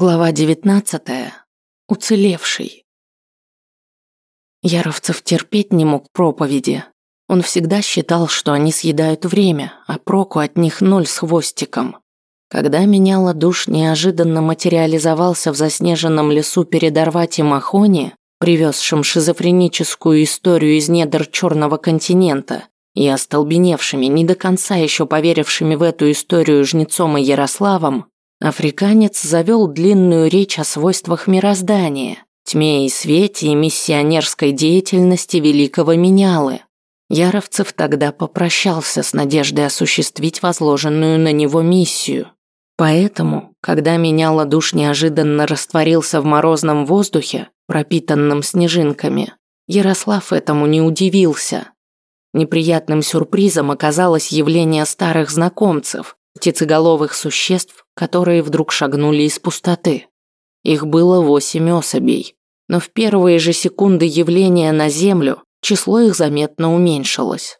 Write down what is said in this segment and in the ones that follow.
Глава 19. Уцелевший. Яровцев терпеть не мог проповеди. Он всегда считал, что они съедают время, а проку от них ноль с хвостиком. Когда меняла душ неожиданно материализовался в заснеженном лесу перед Арвати Махони, привезшим шизофреническую историю из недр Черного континента, и остолбеневшими, не до конца еще поверившими в эту историю Жнецом и Ярославом, Африканец завел длинную речь о свойствах мироздания, тьме и свете и миссионерской деятельности великого менялы. Яровцев тогда попрощался с надеждой осуществить возложенную на него миссию. Поэтому, когда меняла душ неожиданно растворился в морозном воздухе, пропитанном снежинками, Ярослав этому не удивился. Неприятным сюрпризом оказалось явление старых знакомцев, птицеголовых существ, которые вдруг шагнули из пустоты. Их было восемь особей, но в первые же секунды явления на Землю число их заметно уменьшилось.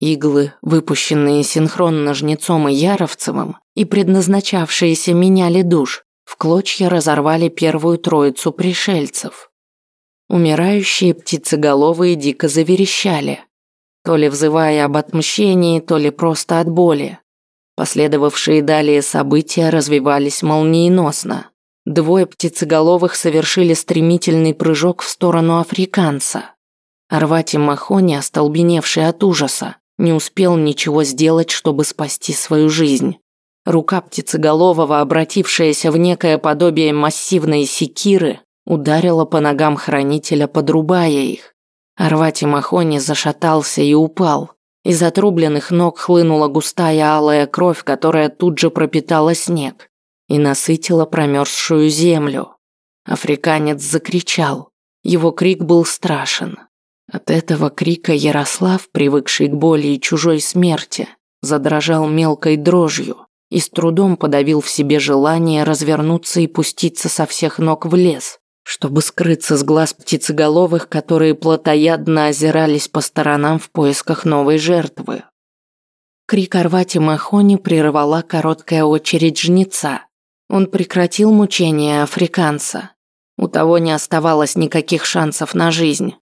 Иглы, выпущенные синхронно Жнецом и Яровцевым и предназначавшиеся меняли душ, в клочья разорвали первую троицу пришельцев. Умирающие птицеголовые дико заверещали, то ли взывая об отмщении, то ли просто от боли. Последовавшие далее события развивались молниеносно. Двое птицеголовых совершили стремительный прыжок в сторону африканца. Арвати Махони, остолбеневший от ужаса, не успел ничего сделать, чтобы спасти свою жизнь. Рука птицеголового, обратившаяся в некое подобие массивной секиры, ударила по ногам хранителя, подрубая их. Арвати Махони зашатался и упал. Из отрубленных ног хлынула густая алая кровь, которая тут же пропитала снег и насытила промерзшую землю. Африканец закричал. Его крик был страшен. От этого крика Ярослав, привыкший к боли и чужой смерти, задрожал мелкой дрожью и с трудом подавил в себе желание развернуться и пуститься со всех ног в лес, чтобы скрыться с глаз птицеголовых, которые плотоядно озирались по сторонам в поисках новой жертвы. Крик Арвати Махони прервала короткая очередь жнеца. Он прекратил мучения африканца. У того не оставалось никаких шансов на жизнь.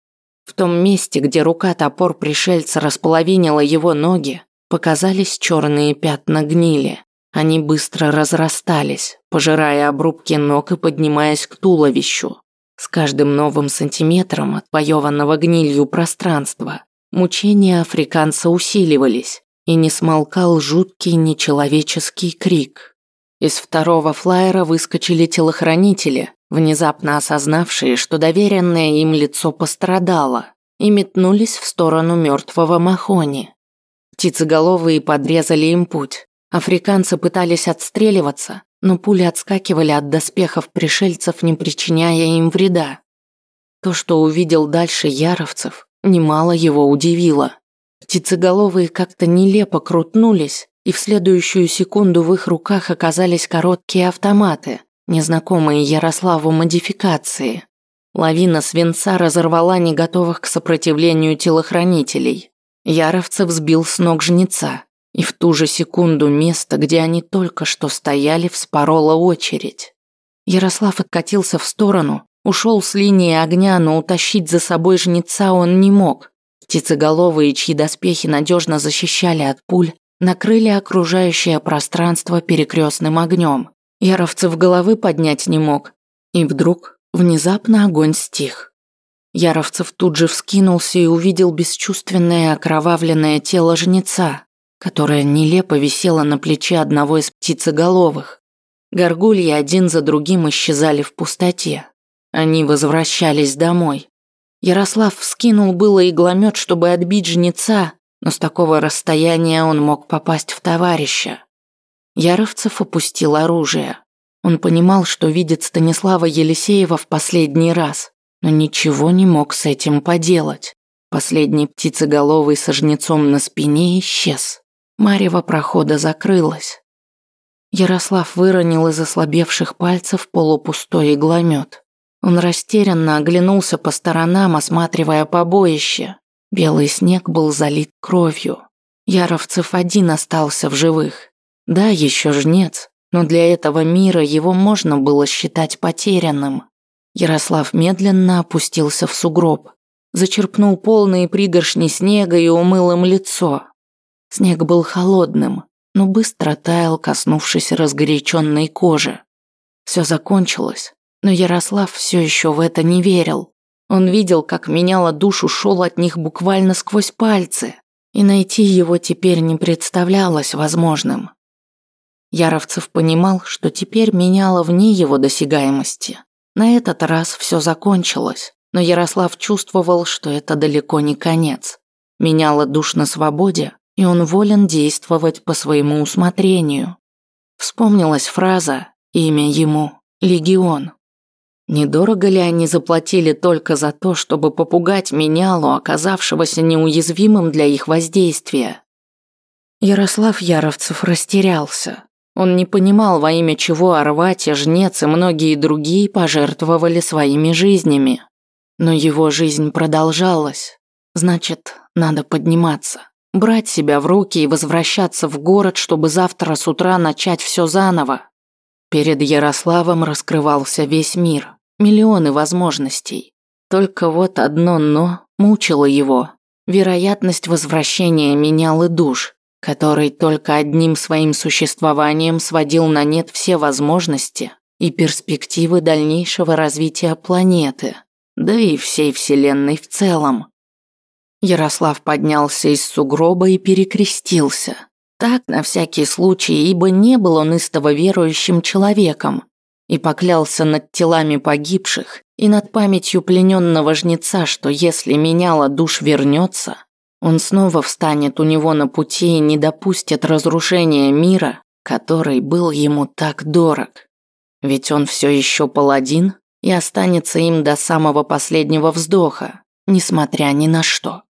В том месте, где рука топор пришельца располовинила его ноги, показались черные пятна гнили. Они быстро разрастались, пожирая обрубки ног и поднимаясь к туловищу. С каждым новым сантиметром отвоеванного гнилью пространства мучения африканца усиливались, и не смолкал жуткий нечеловеческий крик. Из второго флайера выскочили телохранители, внезапно осознавшие, что доверенное им лицо пострадало, и метнулись в сторону мертвого Махони. Птицеголовые подрезали им путь, Африканцы пытались отстреливаться, но пули отскакивали от доспехов пришельцев, не причиняя им вреда. То, что увидел дальше Яровцев, немало его удивило. Птицеголовые как-то нелепо крутнулись, и в следующую секунду в их руках оказались короткие автоматы, незнакомые Ярославу модификации. Лавина свинца разорвала неготовых к сопротивлению телохранителей. Яровцев сбил с ног жнеца, и в ту же секунду место, где они только что стояли, вспорола очередь. Ярослав откатился в сторону, ушел с линии огня, но утащить за собой жнеца он не мог. Птицеголовые, чьи доспехи надежно защищали от пуль, накрыли окружающее пространство перекрестным огнем. Яровцев головы поднять не мог. И вдруг, внезапно огонь стих. Яровцев тут же вскинулся и увидел бесчувственное окровавленное тело жнеца, которая нелепо висела на плече одного из птицеголовых. Горгульи один за другим исчезали в пустоте. Они возвращались домой. Ярослав вскинул было игломет, чтобы отбить жнеца, но с такого расстояния он мог попасть в товарища. Яровцев опустил оружие. Он понимал, что видит Станислава Елисеева в последний раз, но ничего не мог с этим поделать. Последний птицеголовый со жнецом на спине исчез. Марево прохода закрылась. Ярослав выронил из ослабевших пальцев полупустой игломет. Он растерянно оглянулся по сторонам, осматривая побоище. Белый снег был залит кровью. Яровцев один остался в живых. Да, еще жнец, но для этого мира его можно было считать потерянным. Ярослав медленно опустился в сугроб, зачерпнул полные пригоршни снега и умыл им лицо. Снег был холодным, но быстро таял, коснувшись разгоряченной кожи. Все закончилось, но Ярослав все еще в это не верил. Он видел, как меняла душу шел от них буквально сквозь пальцы, и найти его теперь не представлялось возможным. Яровцев понимал, что теперь меняла вне его досягаемости. На этот раз все закончилось, но Ярослав чувствовал, что это далеко не конец. Меняла душ на свободе, и он волен действовать по своему усмотрению. Вспомнилась фраза «Имя ему – Легион». Недорого ли они заплатили только за то, чтобы попугать менялу, оказавшегося неуязвимым для их воздействия? Ярослав Яровцев растерялся. Он не понимал, во имя чего Арватия, Жнец и многие другие пожертвовали своими жизнями. Но его жизнь продолжалась. Значит, надо подниматься, брать себя в руки и возвращаться в город, чтобы завтра с утра начать все заново. Перед Ярославом раскрывался весь мир, миллионы возможностей. Только вот одно «но» мучило его. Вероятность возвращения менял и душ, который только одним своим существованием сводил на нет все возможности и перспективы дальнейшего развития планеты, да и всей Вселенной в целом. Ярослав поднялся из сугроба и перекрестился. Так, на всякий случай, ибо не был он истово верующим человеком, и поклялся над телами погибших и над памятью плененного жнеца, что если меняла душ вернется, он снова встанет у него на пути и не допустит разрушения мира, который был ему так дорог. Ведь он все еще паладин и останется им до самого последнего вздоха, несмотря ни на что.